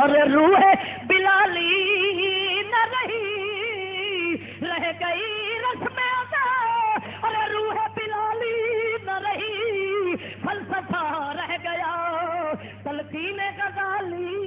اور روح بلالی نہ رہی، رہ گئی رسم اور روح بلالی نہ رہی، فلسفہ رہ گیا تلقین غزالی